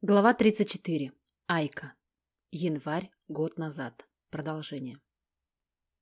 Глава 34. Айка. Январь, год назад. Продолжение.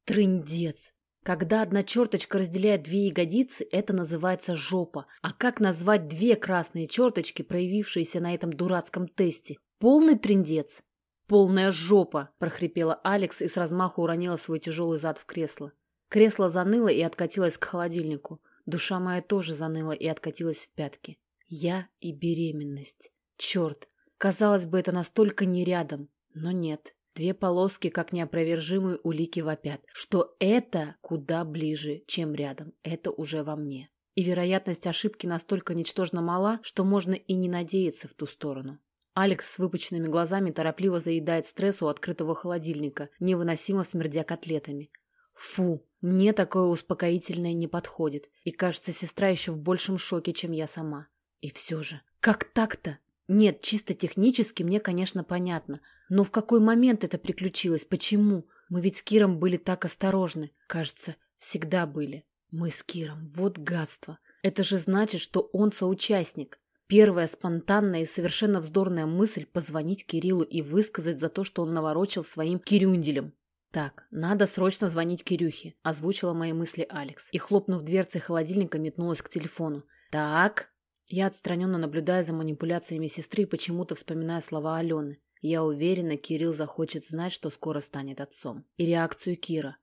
Трындец. Когда одна черточка разделяет две ягодицы, это называется жопа. А как назвать две красные черточки, проявившиеся на этом дурацком тесте? Полный трындец. Полная жопа, прохрипела Алекс и с размаху уронила свой тяжелый зад в кресло. Кресло заныло и откатилось к холодильнику. Душа моя тоже заныла и откатилась в пятки. Я и беременность. Черт, казалось бы, это настолько не рядом, но нет. Две полоски, как неопровержимые улики вопят, что это куда ближе, чем рядом, это уже во мне. И вероятность ошибки настолько ничтожно мала, что можно и не надеяться в ту сторону. Алекс с выпученными глазами торопливо заедает стресс у открытого холодильника, невыносимо смердя котлетами. Фу, мне такое успокоительное не подходит, и кажется, сестра еще в большем шоке, чем я сама. И все же, как так-то? Нет, чисто технически мне, конечно, понятно. Но в какой момент это приключилось? Почему? Мы ведь с Киром были так осторожны. Кажется, всегда были. Мы с Киром. Вот гадство. Это же значит, что он соучастник. Первая спонтанная и совершенно вздорная мысль – позвонить Кириллу и высказать за то, что он наворочил своим кирюнделем. «Так, надо срочно звонить Кирюхе», – озвучила мои мысли Алекс. И, хлопнув дверцей холодильника, метнулась к телефону. «Так, я отстраненно наблюдаю за манипуляциями сестры и почему-то вспоминаю слова Алены. Я уверена, Кирилл захочет знать, что скоро станет отцом. И реакцию Кира.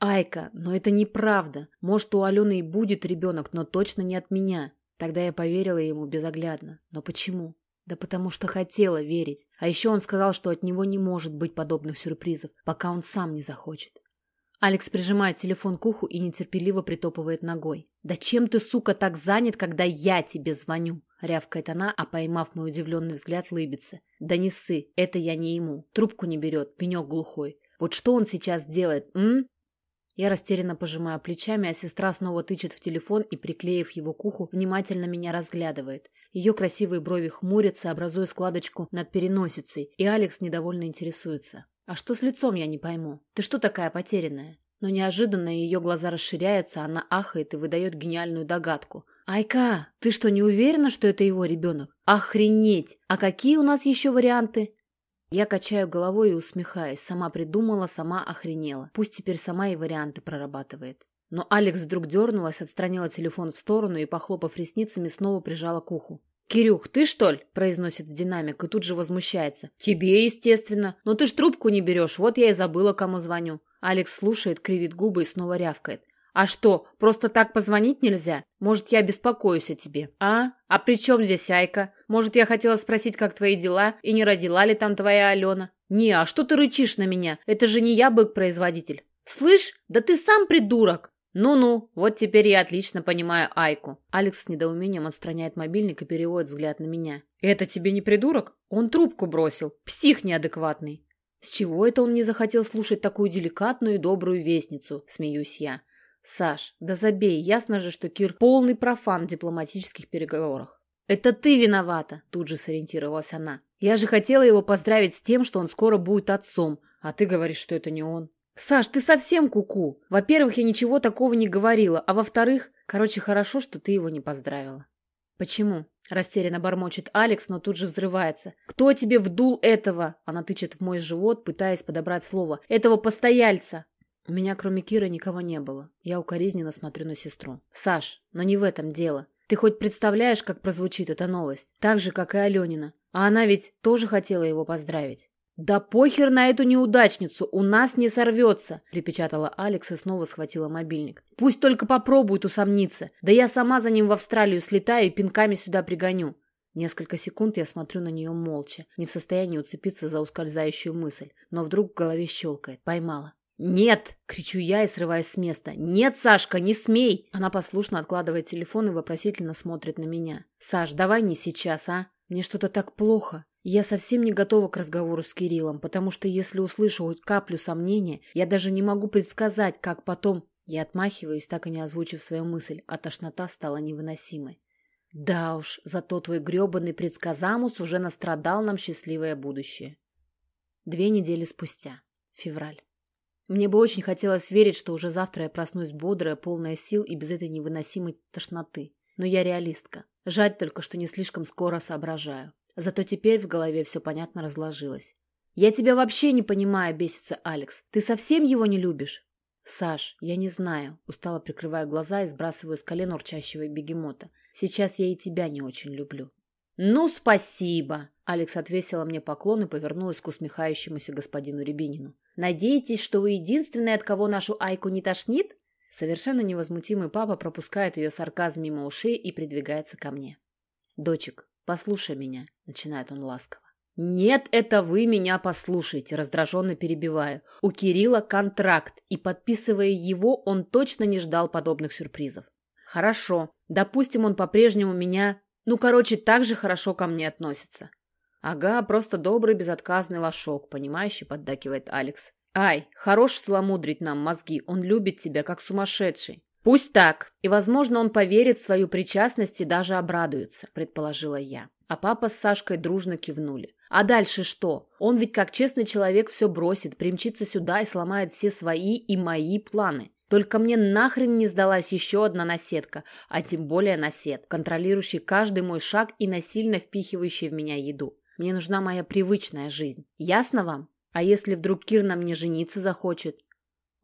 «Айка, но это неправда. Может, у Алены и будет ребенок, но точно не от меня». Тогда я поверила ему безоглядно. Но почему? Да потому что хотела верить. А еще он сказал, что от него не может быть подобных сюрпризов, пока он сам не захочет. Алекс прижимает телефон к уху и нетерпеливо притопывает ногой. «Да чем ты, сука, так занят, когда я тебе звоню?» — рявкает она, а, поймав мой удивленный взгляд, лыбится. «Да не ссы, это я не ему. Трубку не берет, пенек глухой. Вот что он сейчас делает, м?» Я растерянно пожимаю плечами, а сестра снова тычет в телефон и, приклеив его к уху, внимательно меня разглядывает. Ее красивые брови хмурятся, образуя складочку над переносицей, и Алекс недовольно интересуется. А что с лицом, я не пойму. Ты что такая потерянная? Но неожиданно ее глаза расширяются, она ахает и выдает гениальную догадку. «Айка, ты что, не уверена, что это его ребенок? Охренеть! А какие у нас еще варианты?» Я качаю головой и усмехаюсь. Сама придумала, сама охренела. Пусть теперь сама и варианты прорабатывает. Но Алекс вдруг дернулась, отстранила телефон в сторону и, похлопав ресницами, снова прижала к уху. «Кирюх, ты что ли?» – произносит в динамик и тут же возмущается. «Тебе, естественно. Но ты ж трубку не берешь, вот я и забыла, кому звоню». Алекс слушает, кривит губы и снова рявкает. «А что, просто так позвонить нельзя? Может, я беспокоюсь о тебе, а? А при чем здесь Айка? Может, я хотела спросить, как твои дела, и не родила ли там твоя Алена? Не, а что ты рычишь на меня? Это же не я бык-производитель. Слышь, да ты сам придурок!» «Ну-ну, вот теперь я отлично понимаю Айку». Алекс с недоумением отстраняет мобильник и переводит взгляд на меня. «Это тебе не придурок? Он трубку бросил. Псих неадекватный». «С чего это он не захотел слушать такую деликатную и добрую вестницу?» – смеюсь я. «Саш, да забей, ясно же, что Кир полный профан в дипломатических переговорах». «Это ты виновата!» – тут же сориентировалась она. «Я же хотела его поздравить с тем, что он скоро будет отцом, а ты говоришь, что это не он». «Саш, ты совсем куку. -ку. Во-первых, я ничего такого не говорила, а во-вторых, короче, хорошо, что ты его не поздравила». «Почему?» – растерянно бормочет Алекс, но тут же взрывается. «Кто тебе вдул этого?» – она тычет в мой живот, пытаясь подобрать слово. «Этого постояльца!» У меня, кроме Кира, никого не было. Я укоризненно смотрю на сестру. «Саш, но не в этом дело. Ты хоть представляешь, как прозвучит эта новость? Так же, как и Аленина. А она ведь тоже хотела его поздравить. «Да похер на эту неудачницу, у нас не сорвется!» – припечатала Алекс и снова схватила мобильник. «Пусть только попробует усомниться. Да я сама за ним в Австралию слетаю и пинками сюда пригоню». Несколько секунд я смотрю на нее молча, не в состоянии уцепиться за ускользающую мысль, но вдруг в голове щелкает. Поймала. «Нет!» — кричу я и срываюсь с места. «Нет, Сашка, не смей!» Она послушно откладывает телефон и вопросительно смотрит на меня. «Саш, давай не сейчас, а? Мне что-то так плохо. Я совсем не готова к разговору с Кириллом, потому что если услышу хоть каплю сомнения, я даже не могу предсказать, как потом... Я отмахиваюсь, так и не озвучив свою мысль, а тошнота стала невыносимой. Да уж, зато твой гребаный предсказамус уже настрадал нам счастливое будущее. Две недели спустя. Февраль. Мне бы очень хотелось верить, что уже завтра я проснусь бодрая, полная сил и без этой невыносимой тошноты. Но я реалистка. Жаль только, что не слишком скоро соображаю. Зато теперь в голове все понятно разложилось. «Я тебя вообще не понимаю», — бесится Алекс. «Ты совсем его не любишь?» «Саш, я не знаю», — устало прикрываю глаза и сбрасываю с колен урчащего бегемота. «Сейчас я и тебя не очень люблю». «Ну, спасибо!» Алекс отвесила мне поклон и повернулась к усмехающемуся господину Рябинину. «Надеетесь, что вы единственный, от кого нашу Айку не тошнит?» Совершенно невозмутимый папа пропускает ее сарказм мимо ушей и придвигается ко мне. «Дочек, послушай меня», — начинает он ласково. «Нет, это вы меня послушайте», — раздраженно перебиваю. У Кирилла контракт, и, подписывая его, он точно не ждал подобных сюрпризов. «Хорошо. Допустим, он по-прежнему меня... Ну, короче, так же хорошо ко мне относится». «Ага, просто добрый, безотказный лошок», — понимающий поддакивает Алекс. «Ай, хорош сломудрить нам мозги, он любит тебя, как сумасшедший». «Пусть так, и, возможно, он поверит в свою причастность и даже обрадуется», — предположила я. А папа с Сашкой дружно кивнули. А дальше что? Он ведь как честный человек все бросит, примчится сюда и сломает все свои и мои планы. Только мне нахрен не сдалась еще одна наседка, а тем более насед, контролирующий каждый мой шаг и насильно впихивающий в меня еду. Мне нужна моя привычная жизнь. Ясно вам? А если вдруг Кир на мне жениться захочет?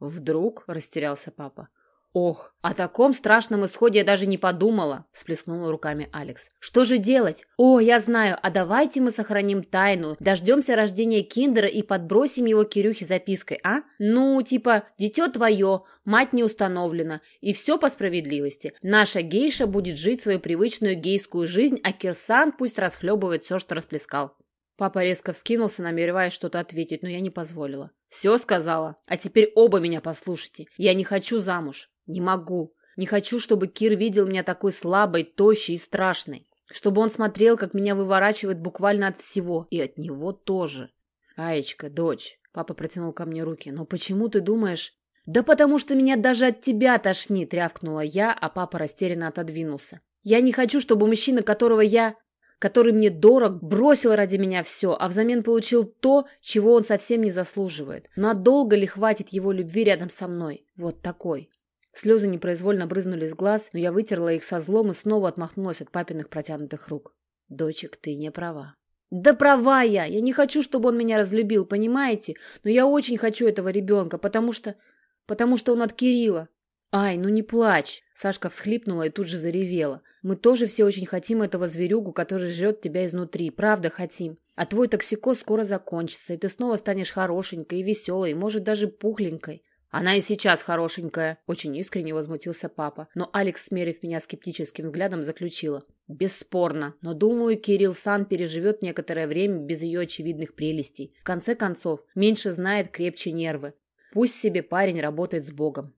Вдруг? Растерялся папа. «Ох, о таком страшном исходе я даже не подумала», – всплеснула руками Алекс. «Что же делать? О, я знаю, а давайте мы сохраним тайну, дождемся рождения Киндера и подбросим его Кирюхе запиской, а? Ну, типа, дитё твое, мать не установлена, и все по справедливости. Наша гейша будет жить свою привычную гейскую жизнь, а Кирсан пусть расхлебывает все, что расплескал». Папа резко вскинулся, намереваясь что-то ответить, но я не позволила. «Все сказала. А теперь оба меня послушайте. Я не хочу замуж. Не могу. Не хочу, чтобы Кир видел меня такой слабой, тощей и страшной. Чтобы он смотрел, как меня выворачивает буквально от всего. И от него тоже. Аечка, дочь. Папа протянул ко мне руки. Но почему ты думаешь... Да потому что меня даже от тебя тошнит, рявкнула я, а папа растерянно отодвинулся. Я не хочу, чтобы мужчина, которого я который мне дорог, бросил ради меня все, а взамен получил то, чего он совсем не заслуживает. Надолго ли хватит его любви рядом со мной? Вот такой. Слезы непроизвольно брызнули из глаз, но я вытерла их со злом и снова отмахнулась от папиных протянутых рук. «Дочек, ты не права». «Да права я! Я не хочу, чтобы он меня разлюбил, понимаете? Но я очень хочу этого ребенка, потому что... потому что он от Кирилла». «Ай, ну не плачь!» Сашка всхлипнула и тут же заревела. «Мы тоже все очень хотим этого зверюгу, который жрет тебя изнутри. Правда хотим. А твой токсикоз скоро закончится, и ты снова станешь хорошенькой и веселой, и, может, даже пухленькой. «Она и сейчас хорошенькая», — очень искренне возмутился папа. Но Алекс, смерив меня скептическим взглядом, заключила. «Бесспорно, но, думаю, Кирилл Сан переживет некоторое время без ее очевидных прелестей. В конце концов, меньше знает, крепче нервы. Пусть себе парень работает с Богом».